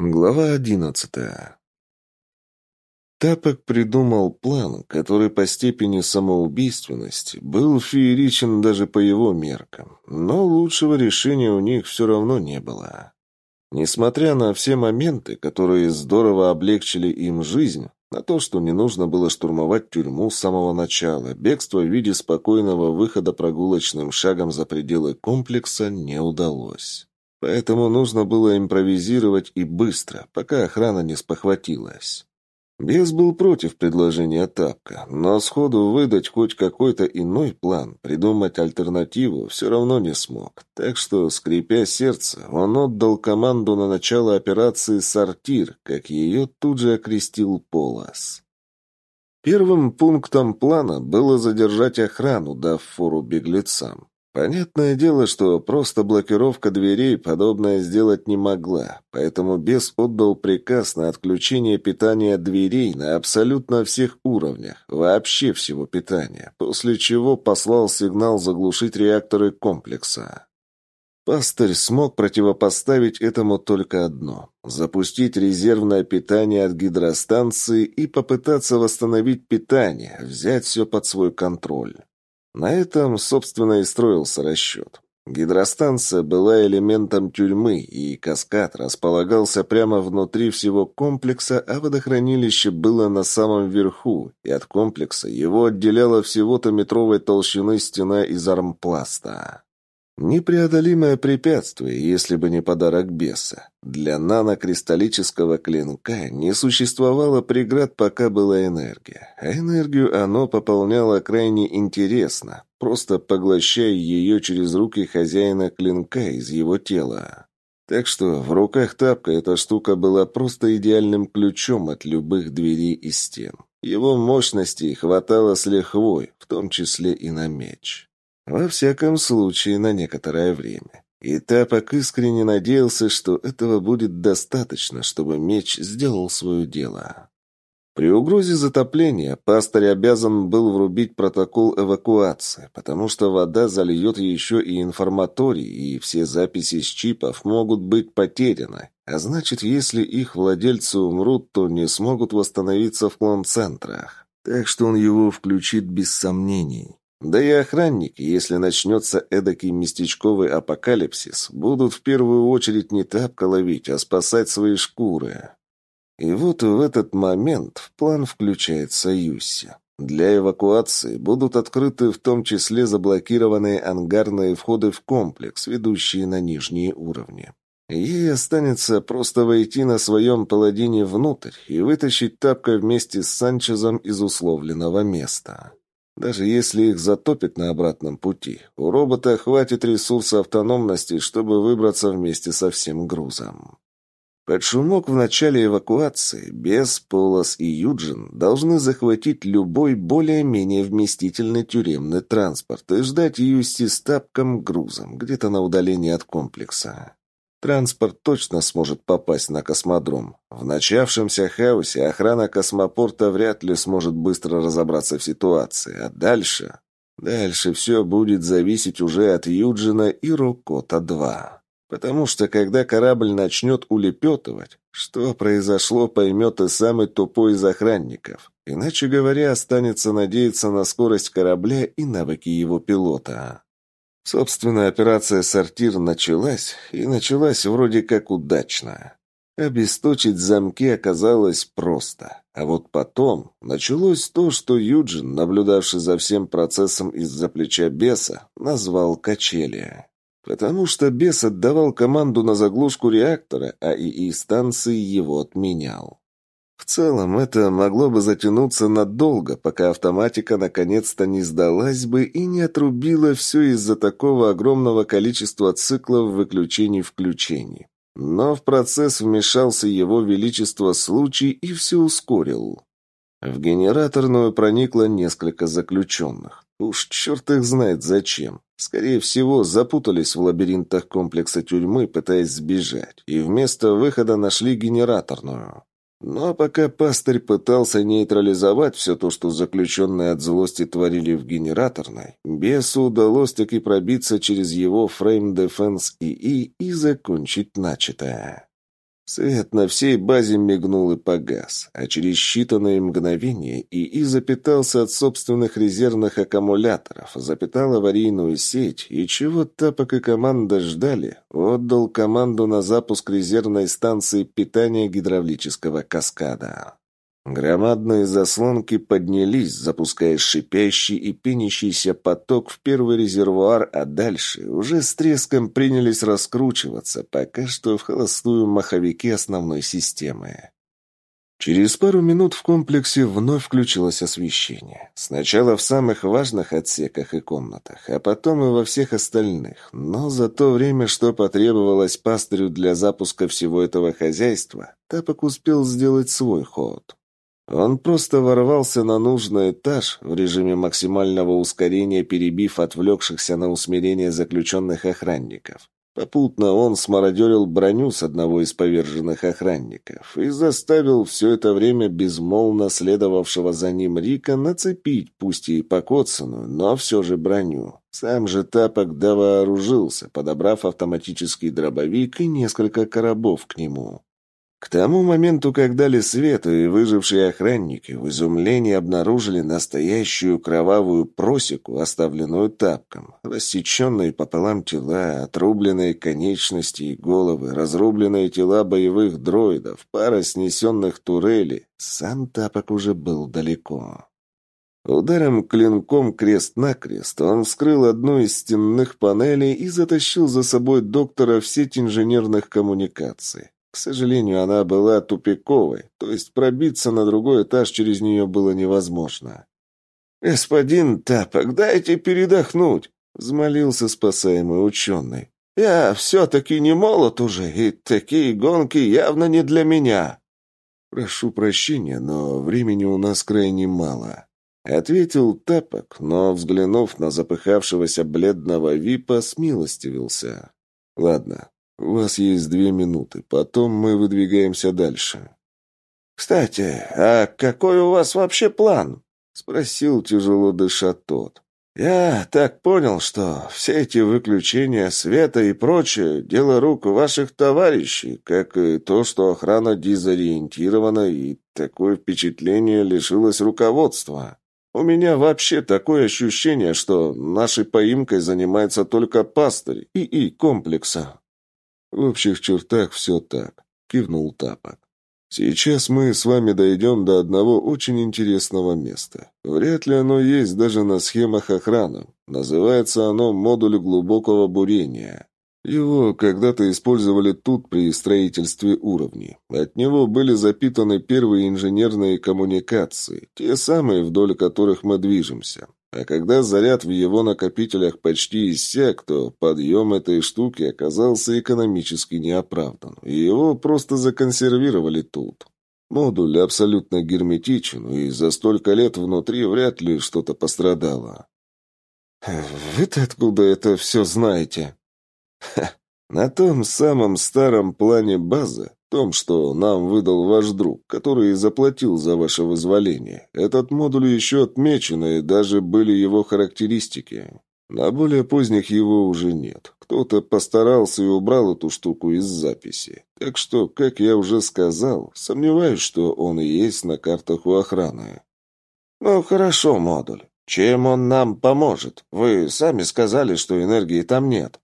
Глава одиннадцатая. Тапок придумал план, который по степени самоубийственности был фееричен даже по его меркам, но лучшего решения у них все равно не было. Несмотря на все моменты, которые здорово облегчили им жизнь, на то, что не нужно было штурмовать тюрьму с самого начала, бегство в виде спокойного выхода прогулочным шагом за пределы комплекса не удалось. Поэтому нужно было импровизировать и быстро, пока охрана не спохватилась. Бес был против предложения Тапка, но сходу выдать хоть какой-то иной план, придумать альтернативу все равно не смог. Так что, скрипя сердце, он отдал команду на начало операции «Сортир», как ее тут же окрестил Полос. Первым пунктом плана было задержать охрану, дав фору беглецам. Понятное дело, что просто блокировка дверей подобное сделать не могла, поэтому бес отдал приказ на отключение питания дверей на абсолютно всех уровнях, вообще всего питания, после чего послал сигнал заглушить реакторы комплекса. Пастырь смог противопоставить этому только одно – запустить резервное питание от гидростанции и попытаться восстановить питание, взять все под свой контроль. На этом, собственно, и строился расчет. Гидростанция была элементом тюрьмы, и каскад располагался прямо внутри всего комплекса, а водохранилище было на самом верху, и от комплекса его отделяла всего-то метровой толщины стена из армпласта. Непреодолимое препятствие, если бы не подарок беса. Для нанокристаллического клинка не существовало преград, пока была энергия. А энергию оно пополняло крайне интересно, просто поглощая ее через руки хозяина клинка из его тела. Так что в руках тапка эта штука была просто идеальным ключом от любых дверей и стен. Его мощности хватало с лихвой, в том числе и на меч. Во всяком случае, на некоторое время. И Тапок искренне надеялся, что этого будет достаточно, чтобы меч сделал свое дело. При угрозе затопления пастырь обязан был врубить протокол эвакуации, потому что вода зальет еще и информаторий, и все записи с чипов могут быть потеряны. А значит, если их владельцы умрут, то не смогут восстановиться в клон-центрах. Так что он его включит без сомнений. Да и охранники, если начнется эдакий местечковый апокалипсис, будут в первую очередь не тапка ловить, а спасать свои шкуры. И вот в этот момент в план включается Юси. Для эвакуации будут открыты в том числе заблокированные ангарные входы в комплекс, ведущие на нижние уровни. Ей останется просто войти на своем паладине внутрь и вытащить тапка вместе с Санчезом из условленного места. Даже если их затопит на обратном пути, у робота хватит ресурса автономности, чтобы выбраться вместе со всем грузом. Под шумок в начале эвакуации Бес, Полос и Юджин должны захватить любой более-менее вместительный тюремный транспорт и ждать Юсти с тапком грузом где-то на удалении от комплекса. Транспорт точно сможет попасть на космодром. В начавшемся хаосе охрана космопорта вряд ли сможет быстро разобраться в ситуации. А дальше... Дальше все будет зависеть уже от Юджина и Рокота-2. Потому что когда корабль начнет улепетывать, что произошло, поймет и самый тупой из охранников. Иначе говоря, останется надеяться на скорость корабля и навыки его пилота. Собственно, операция «Сортир» началась, и началась вроде как удачно. Обесточить замки оказалось просто. А вот потом началось то, что Юджин, наблюдавший за всем процессом из-за плеча беса, назвал «качели». Потому что бес отдавал команду на заглушку реактора, а ИИ станции его отменял. В целом, это могло бы затянуться надолго, пока автоматика наконец-то не сдалась бы и не отрубила все из-за такого огромного количества циклов выключений-включений. Но в процесс вмешался его величество случай и все ускорил. В генераторную проникло несколько заключенных. Уж черт их знает зачем. Скорее всего, запутались в лабиринтах комплекса тюрьмы, пытаясь сбежать, и вместо выхода нашли генераторную. Но пока пастырь пытался нейтрализовать все то, что заключенные от злости творили в генераторной, бесу удалось таки пробиться через его фрейм Defense ИИ и закончить начатое. Свет на всей базе мигнул и погас, а через считанные мгновения ИИ запитался от собственных резервных аккумуляторов, запитал аварийную сеть, и чего Тапок и команда ждали, отдал команду на запуск резервной станции питания гидравлического каскада. Громадные заслонки поднялись, запуская шипящий и пенящийся поток в первый резервуар, а дальше уже с треском принялись раскручиваться, пока что в холостую маховики основной системы. Через пару минут в комплексе вновь включилось освещение. Сначала в самых важных отсеках и комнатах, а потом и во всех остальных. Но за то время, что потребовалось пастырю для запуска всего этого хозяйства, Тапок успел сделать свой ход. Он просто ворвался на нужный этаж в режиме максимального ускорения, перебив отвлекшихся на усмирение заключенных охранников. Попутно он смародерил броню с одного из поверженных охранников и заставил все это время безмолвно следовавшего за ним Рика нацепить, пусть и покоцанную, но все же броню. Сам же Тапок довооружился, подобрав автоматический дробовик и несколько коробов к нему. К тому моменту, когда Лесвету и выжившие охранники в изумлении обнаружили настоящую кровавую просеку, оставленную тапком, рассеченные пополам тела, отрубленные конечности и головы, разрубленные тела боевых дроидов, пара снесенных турелей, сам тапок уже был далеко. Ударом клинком крест-накрест он вскрыл одну из стенных панелей и затащил за собой доктора в сеть инженерных коммуникаций. Сожалению, она была тупиковой, то есть пробиться на другой этаж через нее было невозможно. «Господин Тапок, дайте передохнуть!» — взмолился спасаемый ученый. «Я все-таки не молод уже, и такие гонки явно не для меня». «Прошу прощения, но времени у нас крайне мало», — ответил Тапок, но, взглянув на запыхавшегося бледного Випа, смилостивился. «Ладно, «У вас есть две минуты. Потом мы выдвигаемся дальше». «Кстати, а какой у вас вообще план?» — спросил тяжело дыша тот. «Я так понял, что все эти выключения света и прочее — дело рук ваших товарищей, как и то, что охрана дезориентирована, и такое впечатление лишилось руководства. У меня вообще такое ощущение, что нашей поимкой занимается только пастырь и и комплекса. «В общих чертах все так», — кивнул Тапок. «Сейчас мы с вами дойдем до одного очень интересного места. Вряд ли оно есть даже на схемах охраны. Называется оно модуль глубокого бурения. Его когда-то использовали тут при строительстве уровней. От него были запитаны первые инженерные коммуникации, те самые, вдоль которых мы движемся. А когда заряд в его накопителях почти иссяк, то подъем этой штуки оказался экономически неоправдан, и его просто законсервировали тут. Модуль абсолютно герметичен, и за столько лет внутри вряд ли что-то пострадало. «Вы-то откуда это все знаете?» «На том самом старом плане базы том, что нам выдал ваш друг, который заплатил за ваше вызволение. Этот модуль еще отмечен, и даже были его характеристики. На более поздних его уже нет. Кто-то постарался и убрал эту штуку из записи. Так что, как я уже сказал, сомневаюсь, что он и есть на картах у охраны. Ну, хорошо, модуль. Чем он нам поможет? Вы сами сказали, что энергии там нет.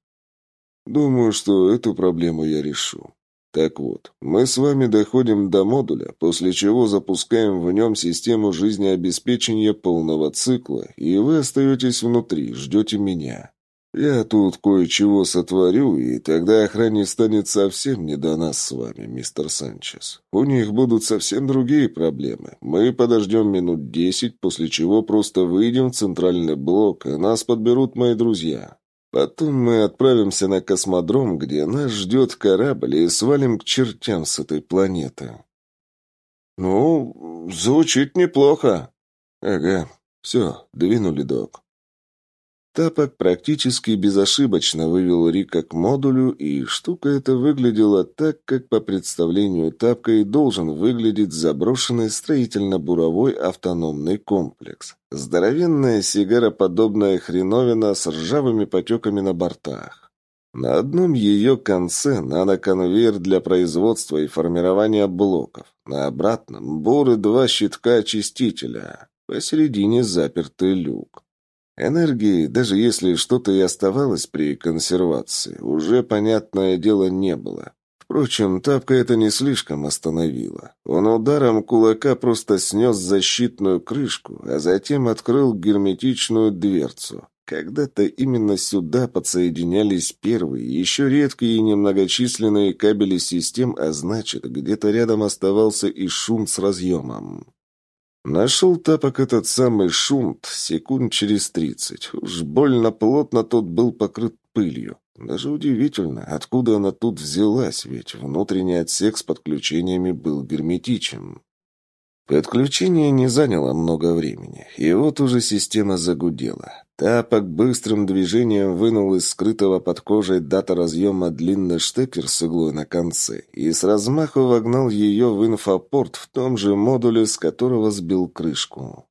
Думаю, что эту проблему я решу. Так вот, мы с вами доходим до модуля, после чего запускаем в нем систему жизнеобеспечения полного цикла, и вы остаетесь внутри, ждете меня. Я тут кое-чего сотворю, и тогда охране станет совсем не до нас с вами, мистер Санчес. У них будут совсем другие проблемы. Мы подождем минут десять, после чего просто выйдем в центральный блок, и нас подберут мои друзья. Потом мы отправимся на космодром, где нас ждет корабль, и свалим к чертям с этой планеты. Ну, звучит неплохо. Ага. Все, двинули, док. Тапок практически безошибочно вывел Рика к модулю, и штука эта выглядела так, как по представлению Тапка и должен выглядеть заброшенный строительно-буровой автономный комплекс. Здоровенная сигароподобная хреновина с ржавыми потеками на бортах. На одном ее конце наноконвейер для производства и формирования блоков. На обратном – буры два щитка очистителя. Посередине запертый люк. Энергии, даже если что-то и оставалось при консервации, уже, понятное дело, не было. Впрочем, тапка это не слишком остановила. Он ударом кулака просто снес защитную крышку, а затем открыл герметичную дверцу. Когда-то именно сюда подсоединялись первые, еще редкие и немногочисленные кабели систем, а значит, где-то рядом оставался и шунт с разъемом. Нашел тапок этот самый шунт секунд через тридцать. Уж больно плотно тот был покрыт пылью. Даже удивительно, откуда она тут взялась, ведь внутренний отсек с подключениями был герметичен. Подключение не заняло много времени, и вот уже система загудела. Тапок быстрым движением вынул из скрытого под кожей дата разъема длинный штекер с иглой на конце и с размаху вогнал ее в инфопорт в том же модуле, с которого сбил крышку.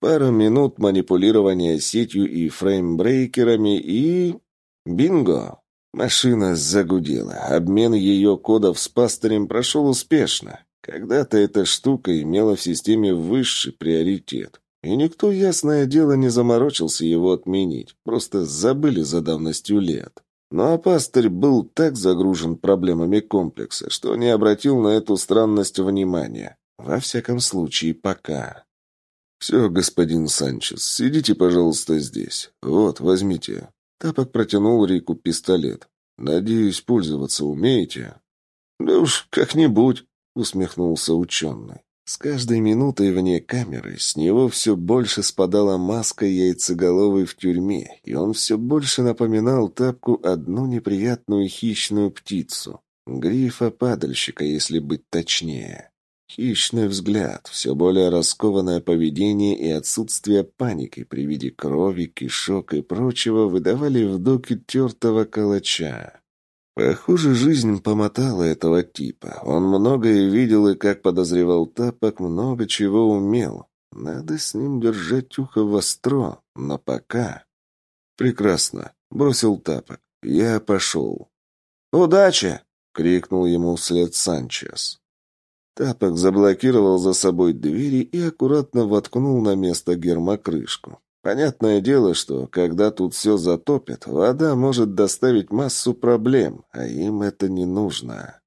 Пару минут манипулирования сетью и фреймбрейкерами и... Бинго! Машина загудела. Обмен ее кодов с пастырем прошел успешно. Когда-то эта штука имела в системе высший приоритет. И никто, ясное дело, не заморочился его отменить. Просто забыли за давностью лет. Ну а пастырь был так загружен проблемами комплекса, что не обратил на эту странность внимания. Во всяком случае, пока. «Все, господин Санчес, сидите, пожалуйста, здесь. Вот, возьмите». Тапок протянул Рику пистолет. «Надеюсь, пользоваться умеете?» «Да уж, как-нибудь», — усмехнулся ученый. С каждой минутой вне камеры с него все больше спадала маска яйцеголовой в тюрьме, и он все больше напоминал тапку одну неприятную хищную птицу. Грифа-падальщика, если быть точнее. Хищный взгляд, все более раскованное поведение и отсутствие паники при виде крови, кишок и прочего выдавали в доке тертого калача. Похоже, жизнь помотала этого типа. Он многое видел и, как подозревал Тапок, много чего умел. Надо с ним держать ухо востро, но пока... Прекрасно. Бросил Тапок. Я пошел. «Удачи!» — крикнул ему вслед Санчес. Тапок заблокировал за собой двери и аккуратно воткнул на место гермокрышку. Понятное дело, что когда тут все затопит, вода может доставить массу проблем, а им это не нужно.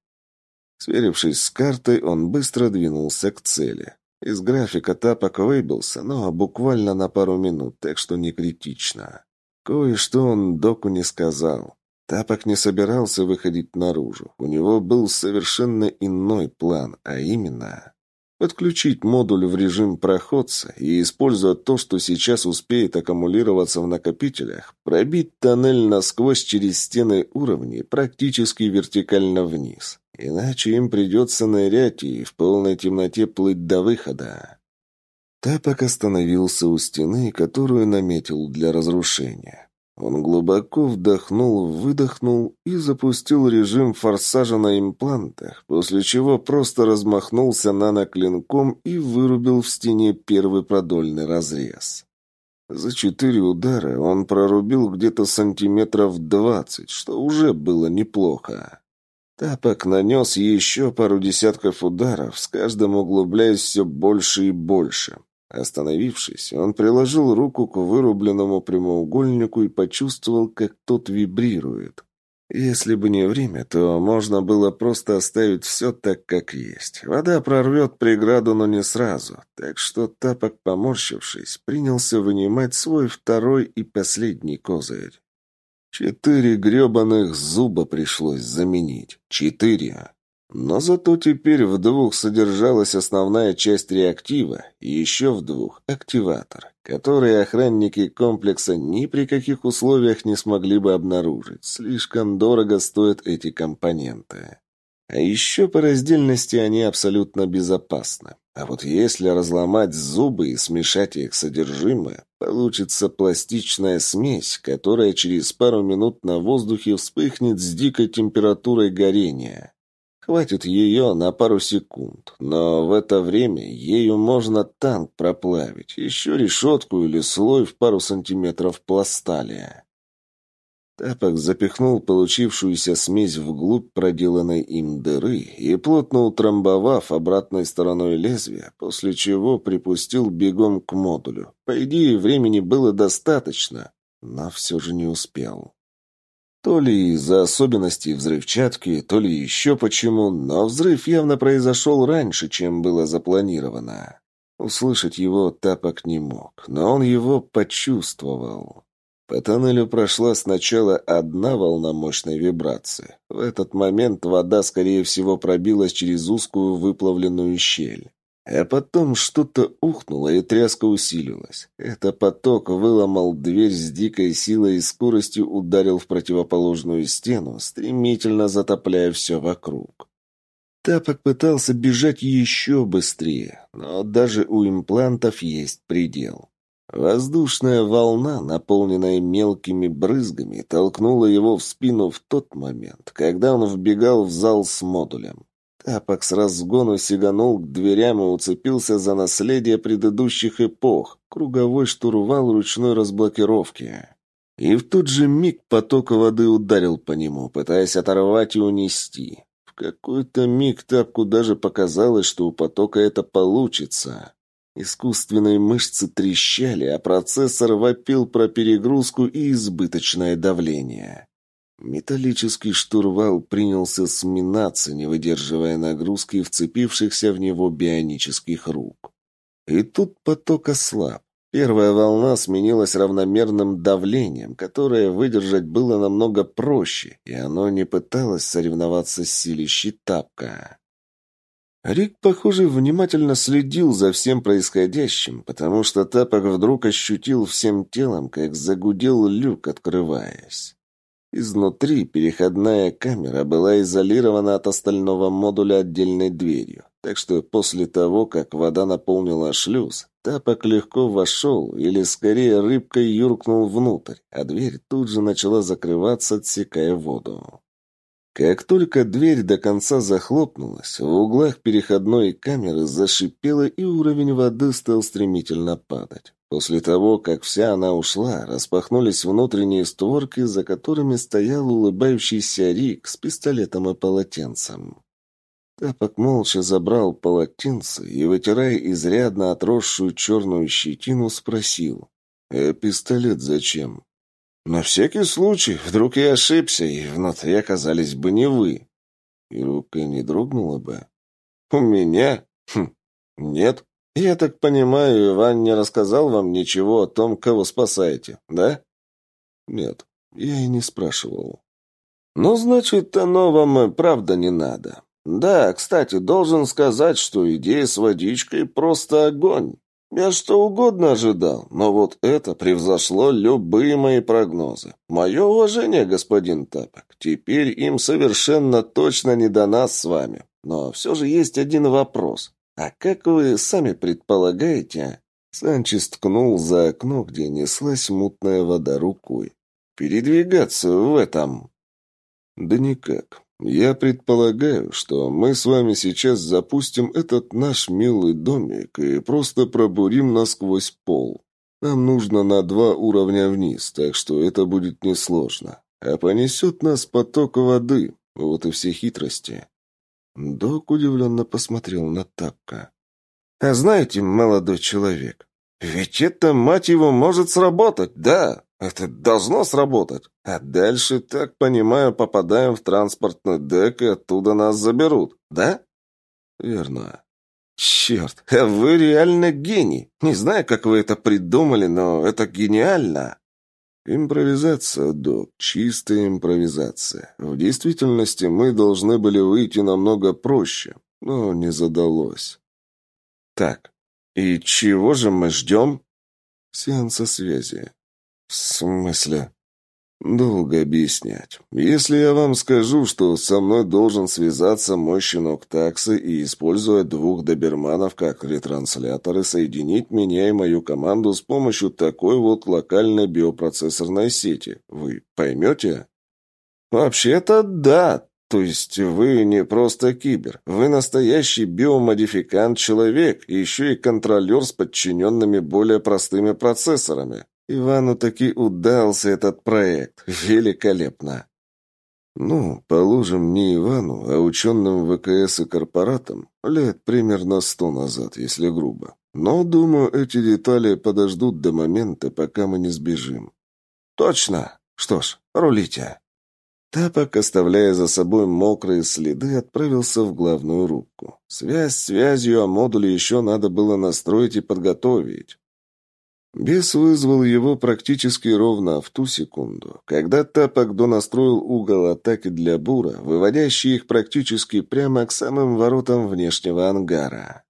Сверившись с картой, он быстро двинулся к цели. Из графика тапок выбился, но буквально на пару минут, так что не критично. Кое-что он доку не сказал. Тапок не собирался выходить наружу. У него был совершенно иной план, а именно... Подключить модуль в режим проходца и, используя то, что сейчас успеет аккумулироваться в накопителях, пробить тоннель насквозь через стены уровней практически вертикально вниз. Иначе им придется нырять и в полной темноте плыть до выхода. Тапок остановился у стены, которую наметил для разрушения. Он глубоко вдохнул, выдохнул и запустил режим форсажа на имплантах, после чего просто размахнулся наноклинком и вырубил в стене первый продольный разрез. За четыре удара он прорубил где-то сантиметров двадцать, что уже было неплохо. Тапок нанес еще пару десятков ударов, с каждым углубляясь все больше и больше. Остановившись, он приложил руку к вырубленному прямоугольнику и почувствовал, как тот вибрирует. Если бы не время, то можно было просто оставить все так, как есть. Вода прорвет преграду, но не сразу. Так что Тапок, поморщившись, принялся вынимать свой второй и последний козырь. Четыре гребаных зуба пришлось заменить. Четыре. Но зато теперь в двух содержалась основная часть реактива и еще в двух – активатор, который охранники комплекса ни при каких условиях не смогли бы обнаружить. Слишком дорого стоят эти компоненты. А еще по раздельности они абсолютно безопасны. А вот если разломать зубы и смешать их содержимое, получится пластичная смесь, которая через пару минут на воздухе вспыхнет с дикой температурой горения. Хватит ее на пару секунд, но в это время ею можно танк проплавить, еще решетку или слой в пару сантиметров пласталия. Тапок запихнул получившуюся смесь вглубь проделанной им дыры и, плотно утрамбовав обратной стороной лезвия, после чего припустил бегом к модулю. По идее, времени было достаточно, но все же не успел. То ли из-за особенностей взрывчатки, то ли еще почему, но взрыв явно произошел раньше, чем было запланировано. Услышать его Тапок не мог, но он его почувствовал. По тоннелю прошла сначала одна волна мощной вибрации. В этот момент вода, скорее всего, пробилась через узкую выплавленную щель. А потом что-то ухнуло, и тряска усилилась. Это поток выломал дверь с дикой силой и скоростью ударил в противоположную стену, стремительно затопляя все вокруг. Тапок пытался бежать еще быстрее, но даже у имплантов есть предел. Воздушная волна, наполненная мелкими брызгами, толкнула его в спину в тот момент, когда он вбегал в зал с модулем. Тапок с разгону сиганул к дверям и уцепился за наследие предыдущих эпох, круговой штурвал ручной разблокировки. И в тот же миг поток воды ударил по нему, пытаясь оторвать и унести. В какой-то миг Тапку даже показалось, что у потока это получится. Искусственные мышцы трещали, а процессор вопил про перегрузку и избыточное давление. Металлический штурвал принялся сминаться, не выдерживая нагрузки вцепившихся в него бионических рук. И тут поток ослаб. Первая волна сменилась равномерным давлением, которое выдержать было намного проще, и оно не пыталось соревноваться с силищей тапка. Рик, похоже, внимательно следил за всем происходящим, потому что Тапок вдруг ощутил всем телом, как загудел люк, открываясь. Изнутри переходная камера была изолирована от остального модуля отдельной дверью, так что после того, как вода наполнила шлюз, Тапок легко вошел, или скорее рыбкой юркнул внутрь, а дверь тут же начала закрываться, отсекая воду. Как только дверь до конца захлопнулась, в углах переходной камеры зашипело, и уровень воды стал стремительно падать. После того, как вся она ушла, распахнулись внутренние створки, за которыми стоял улыбающийся Рик с пистолетом и полотенцем. Тапок молча забрал полотенце и, вытирая изрядно отросшую черную щетину, спросил. «Э, пистолет зачем?» На всякий случай, вдруг я ошибся, и внутри оказались бы не вы. И рука не дрогнула бы. У меня? Хм, нет. Я так понимаю, Иван не рассказал вам ничего о том, кого спасаете, да? Нет, я и не спрашивал. Ну, значит, оно вам и правда не надо. Да, кстати, должен сказать, что идея с водичкой просто огонь. Я что угодно ожидал, но вот это превзошло любые мои прогнозы. Мое уважение, господин Тапок. Теперь им совершенно точно не до нас с вами. Но все же есть один вопрос. А как вы сами предполагаете...» Санчес ткнул за окно, где неслась мутная вода рукой. «Передвигаться в этом...» «Да никак. Я предполагаю, что мы с вами сейчас запустим этот наш милый домик и просто пробурим насквозь пол. Нам нужно на два уровня вниз, так что это будет несложно. А понесет нас поток воды. Вот и все хитрости. Док удивленно посмотрел на Тапка. «А знаете, молодой человек, ведь это, мать его, может сработать, да!» Это должно сработать. А дальше, так понимаю, попадаем в транспортный дек, и оттуда нас заберут, да? Верно. Черт, а вы реально гений. Не знаю, как вы это придумали, но это гениально. Импровизация, док, чистая импровизация. В действительности мы должны были выйти намного проще, но не задалось. Так, и чего же мы ждем? Сеанса связи. «В смысле?» «Долго объяснять. Если я вам скажу, что со мной должен связаться мой щенок таксы и, используя двух доберманов как ретрансляторы, соединить меня и мою команду с помощью такой вот локальной биопроцессорной сети, вы поймете?» «Вообще-то да. То есть вы не просто кибер. Вы настоящий биомодификант-человек, еще и контролер с подчиненными более простыми процессорами. Ивану таки удался этот проект. Великолепно. Ну, положим, не Ивану, а ученым ВКС и корпоратам лет примерно сто назад, если грубо. Но, думаю, эти детали подождут до момента, пока мы не сбежим. Точно. Что ж, рулите. Тапок, оставляя за собой мокрые следы, отправился в главную рубку. Связь связью, а модули еще надо было настроить и подготовить. Бес вызвал его практически ровно в ту секунду, когда Тапок донастроил угол атаки для бура, выводящий их практически прямо к самым воротам внешнего ангара.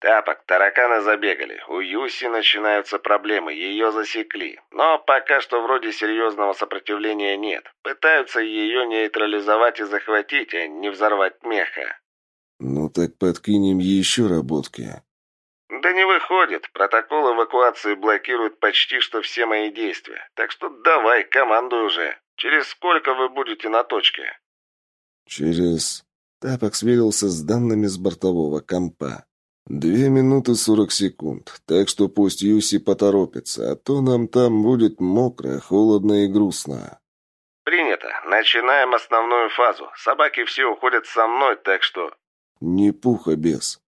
«Тапок, тараканы забегали. У Юси начинаются проблемы, ее засекли. Но пока что вроде серьезного сопротивления нет. Пытаются ее нейтрализовать и захватить, а не взорвать меха». «Ну так подкинем еще работки». «Да не выходит. Протокол эвакуации блокирует почти что все мои действия. Так что давай, командуй уже. Через сколько вы будете на точке?» «Через...» Тапок сверился с данными с бортового компа. «Две минуты сорок секунд, так что пусть Юси поторопится, а то нам там будет мокро, холодно и грустно». «Принято. Начинаем основную фазу. Собаки все уходят со мной, так что...» «Не пуха, без.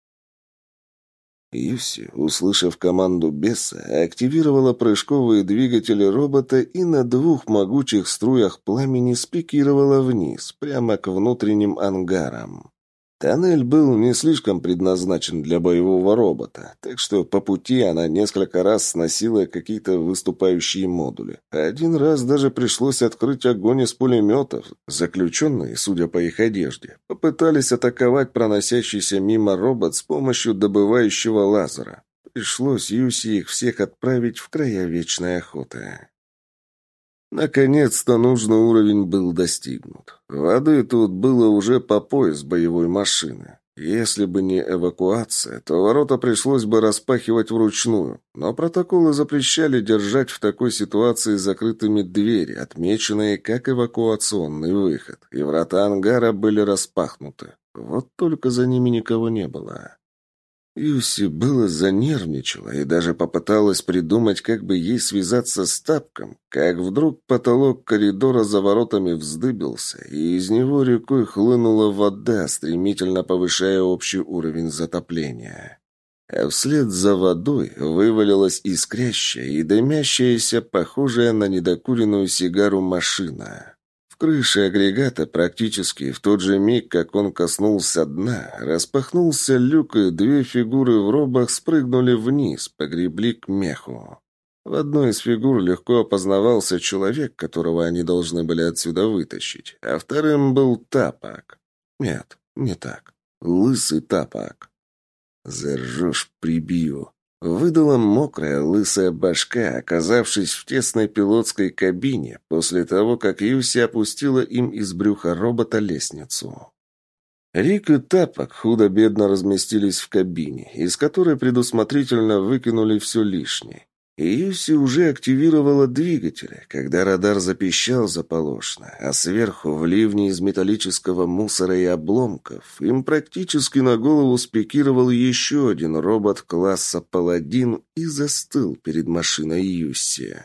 Юси, услышав команду беса, активировала прыжковые двигатели робота и на двух могучих струях пламени спикировала вниз, прямо к внутренним ангарам. Тоннель был не слишком предназначен для боевого робота, так что по пути она несколько раз сносила какие-то выступающие модули. Один раз даже пришлось открыть огонь из пулеметов. Заключенные, судя по их одежде, попытались атаковать проносящийся мимо робот с помощью добывающего лазера. Пришлось Юси их всех отправить в края вечной охоты. Наконец-то нужный уровень был достигнут. Воды тут было уже по пояс боевой машины. Если бы не эвакуация, то ворота пришлось бы распахивать вручную, но протоколы запрещали держать в такой ситуации закрытыми двери, отмеченные как эвакуационный выход, и врата ангара были распахнуты. Вот только за ними никого не было. Юси было занервничала и даже попыталась придумать, как бы ей связаться с тапком, как вдруг потолок коридора за воротами вздыбился, и из него рекой хлынула вода, стремительно повышая общий уровень затопления. А вслед за водой вывалилась искрящая и дымящаяся, похожая на недокуренную сигару машина крыше агрегата практически в тот же миг, как он коснулся дна, распахнулся люк, и две фигуры в робах спрыгнули вниз, погребли к меху. В одной из фигур легко опознавался человек, которого они должны были отсюда вытащить, а вторым был тапок. Нет, не так. Лысый тапок. «Заржешь, прибью», Выдала мокрая лысая башка, оказавшись в тесной пилотской кабине, после того, как Юси опустила им из брюха робота лестницу. Рик и Тапок худо-бедно разместились в кабине, из которой предусмотрительно выкинули все лишнее. И Юси уже активировала двигатели, когда радар запищал заполошно, а сверху в ливне из металлического мусора и обломков им практически на голову спикировал еще один робот класса «Паладин» и застыл перед машиной Юси.